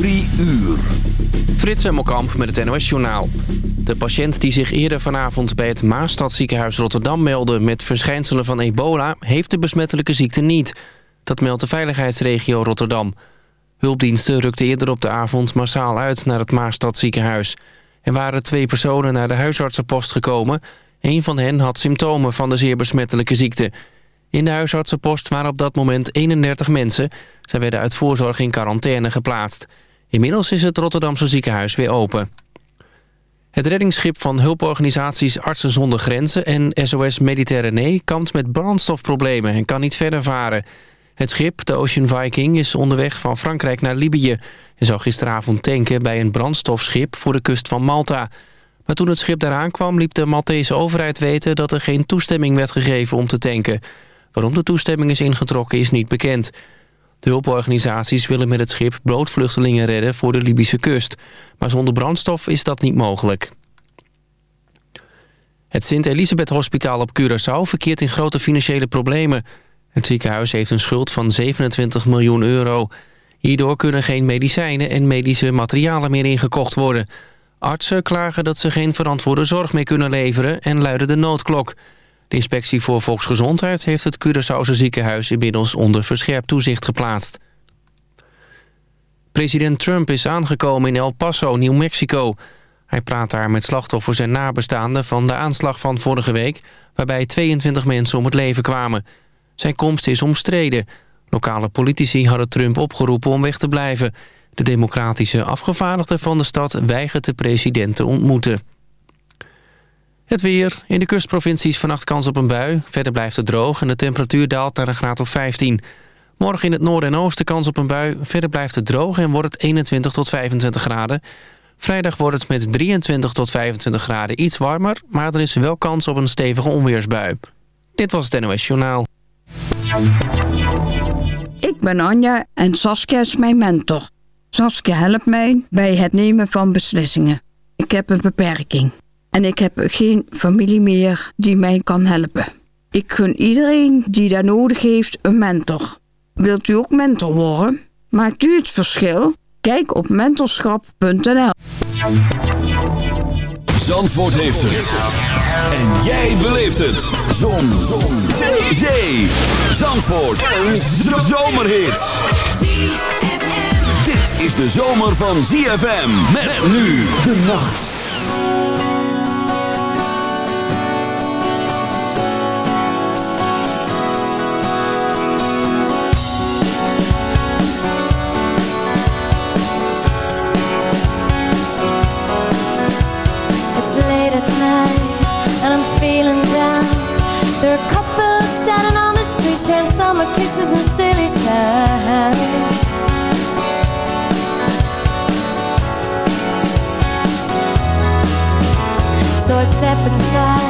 Drie uur. Frits Hemmelkamp met het NOS-journaal. De patiënt die zich eerder vanavond bij het Maastadziekenhuis Rotterdam meldde... met verschijnselen van ebola, heeft de besmettelijke ziekte niet. Dat meldt de veiligheidsregio Rotterdam. Hulpdiensten rukten eerder op de avond massaal uit naar het Maastadziekenhuis. Er waren twee personen naar de huisartsenpost gekomen. Een van hen had symptomen van de zeer besmettelijke ziekte. In de huisartsenpost waren op dat moment 31 mensen. Zij werden uit voorzorg in quarantaine geplaatst. Inmiddels is het Rotterdamse ziekenhuis weer open. Het reddingsschip van hulporganisaties Artsen zonder Grenzen en SOS Mediterranee kampt met brandstofproblemen en kan niet verder varen. Het schip, de Ocean Viking, is onderweg van Frankrijk naar Libië... en zou gisteravond tanken bij een brandstofschip voor de kust van Malta. Maar toen het schip daar aankwam liep de Maltese overheid weten... dat er geen toestemming werd gegeven om te tanken. Waarom de toestemming is ingetrokken is niet bekend. De hulporganisaties willen met het schip broodvluchtelingen redden voor de Libische kust. Maar zonder brandstof is dat niet mogelijk. Het Sint-Elisabeth Hospitaal op Curaçao verkeert in grote financiële problemen. Het ziekenhuis heeft een schuld van 27 miljoen euro. Hierdoor kunnen geen medicijnen en medische materialen meer ingekocht worden. Artsen klagen dat ze geen verantwoorde zorg meer kunnen leveren en luiden de noodklok. De inspectie voor volksgezondheid heeft het Curaçaose ziekenhuis inmiddels onder verscherpt toezicht geplaatst. President Trump is aangekomen in El Paso, New Mexico. Hij praat daar met slachtoffers en nabestaanden van de aanslag van vorige week... waarbij 22 mensen om het leven kwamen. Zijn komst is omstreden. Lokale politici hadden Trump opgeroepen om weg te blijven. De democratische afgevaardigde van de stad weigert de president te ontmoeten. Het weer. In de kustprovincies vannacht kans op een bui. Verder blijft het droog en de temperatuur daalt naar een graad of 15. Morgen in het noorden en oosten kans op een bui. Verder blijft het droog en wordt het 21 tot 25 graden. Vrijdag wordt het met 23 tot 25 graden iets warmer... maar er is wel kans op een stevige onweersbui. Dit was het NOS Journaal. Ik ben Anja en Saskia is mijn mentor. Saskia helpt mij bij het nemen van beslissingen. Ik heb een beperking. En ik heb geen familie meer die mij kan helpen. Ik gun iedereen die daar nodig heeft een mentor. Wilt u ook mentor worden? Maakt u het verschil? Kijk op mentorschap.nl Zandvoort heeft het. En jij beleeft het. Zon. Zon. Zee. Zee. Zandvoort. Een zomerhit. Dit is de zomer van ZFM. Met nu de nacht. Step inside,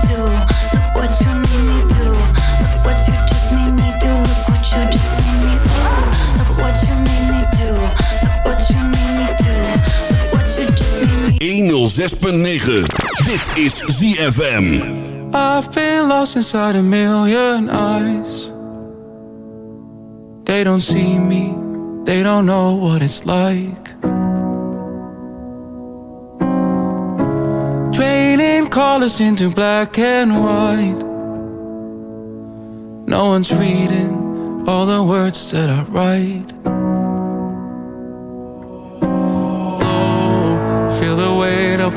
do. 106.9. Dit is ZFM. I've been lost inside a million eyes. They don't see me, they don't know what it's like. Draining colors into black and white. No one's reading all the words that I write.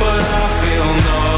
but I feel no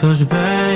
feels bad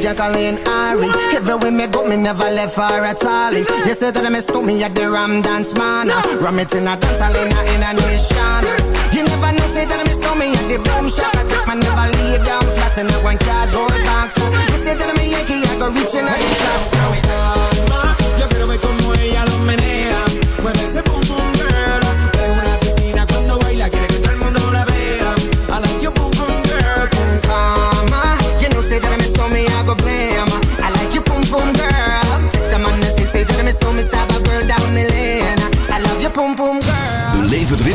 Jacqueline Ari. Everywhere me go, me never left far at all. You say that I mistook me at the Ram Dance Man. Ram it in a dance, in a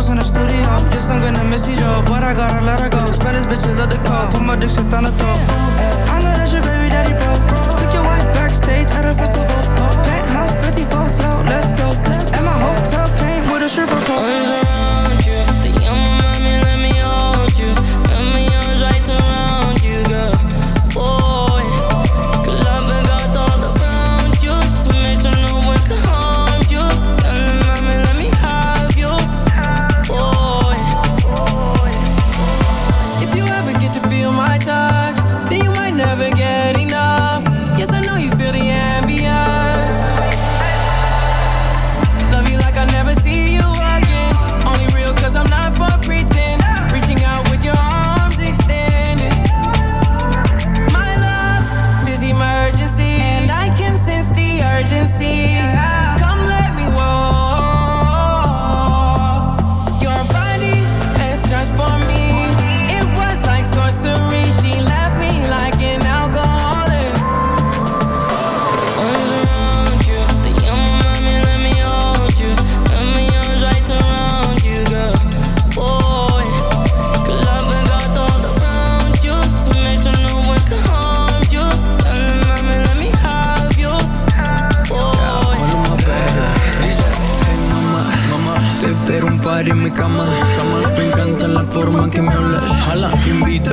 house in the studio. Yes, I'm gonna miss you, yo, but I gotta let her go. Spend this bitch, you love the call. Put my dick shit on the throat. I know that's your baby daddy, bro. Took your wife backstage at a festival. Penthouse 54 float, let's go. And my hotel came with a stripper pole.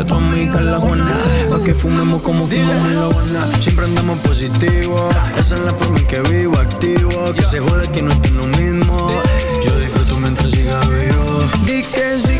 tu amiga la buena. Pa' que fumemos como fumamos en la buena. Siempre andamos positivo. Esa es la forma en que vivo, activo. Que se jode que no estoy lo mismo. Yo disfruto mientras siga vivo. Di que sí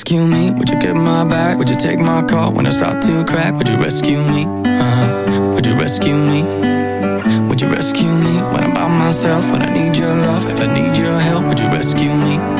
rescue me? Would you get my back? Would you take my call when I start to crack? Would you rescue me? Uh-huh. Would you rescue me? Would you rescue me when I'm by myself? When I need your love, if I need your help, would you rescue me?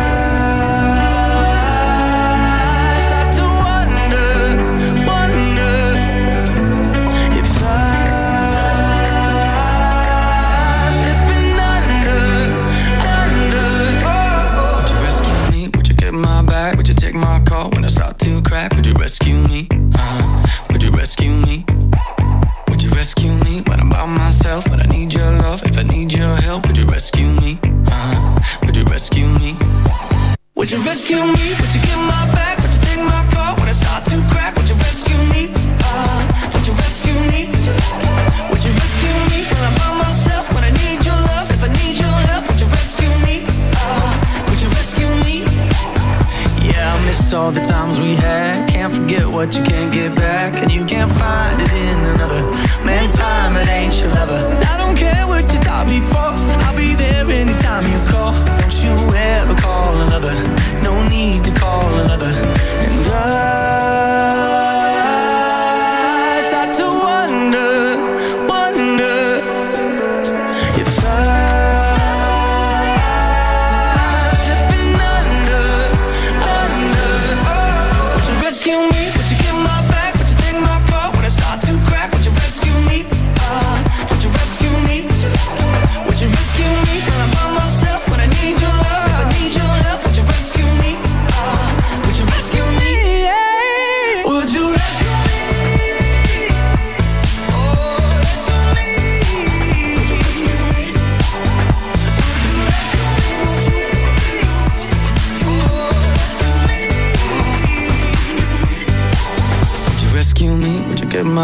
times we had. Can't forget what you can't get back, and you can't find it in another. Man, time it ain't your lover. I don't care what you thought before. I'll be there anytime you call. Don't you ever call another. No need to call another. And I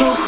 my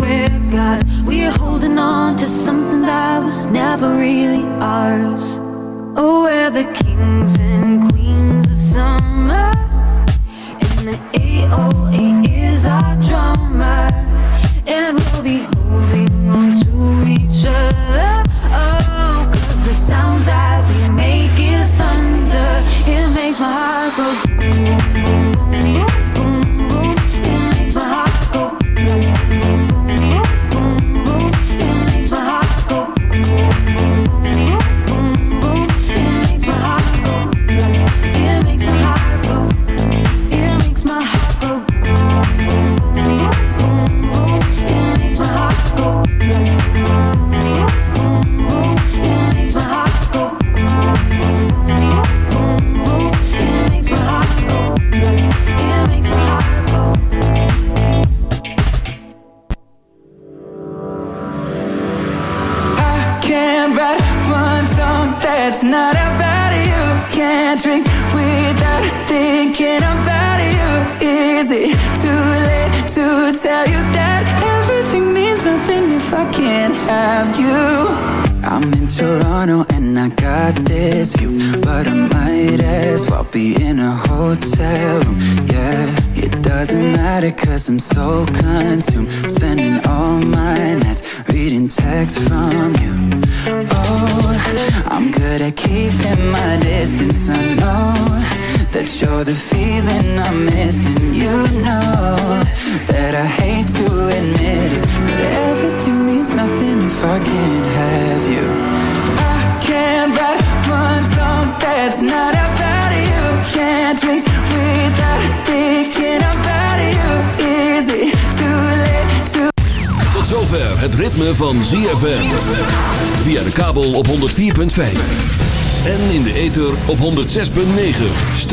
we're God. We're holding on to something that was never really ours. Oh, we're the kings and queens of summer. And the A O A is our drummer. And we'll be holding on to each other. Oh, cause the sound that we make is thunder. It makes my heart go.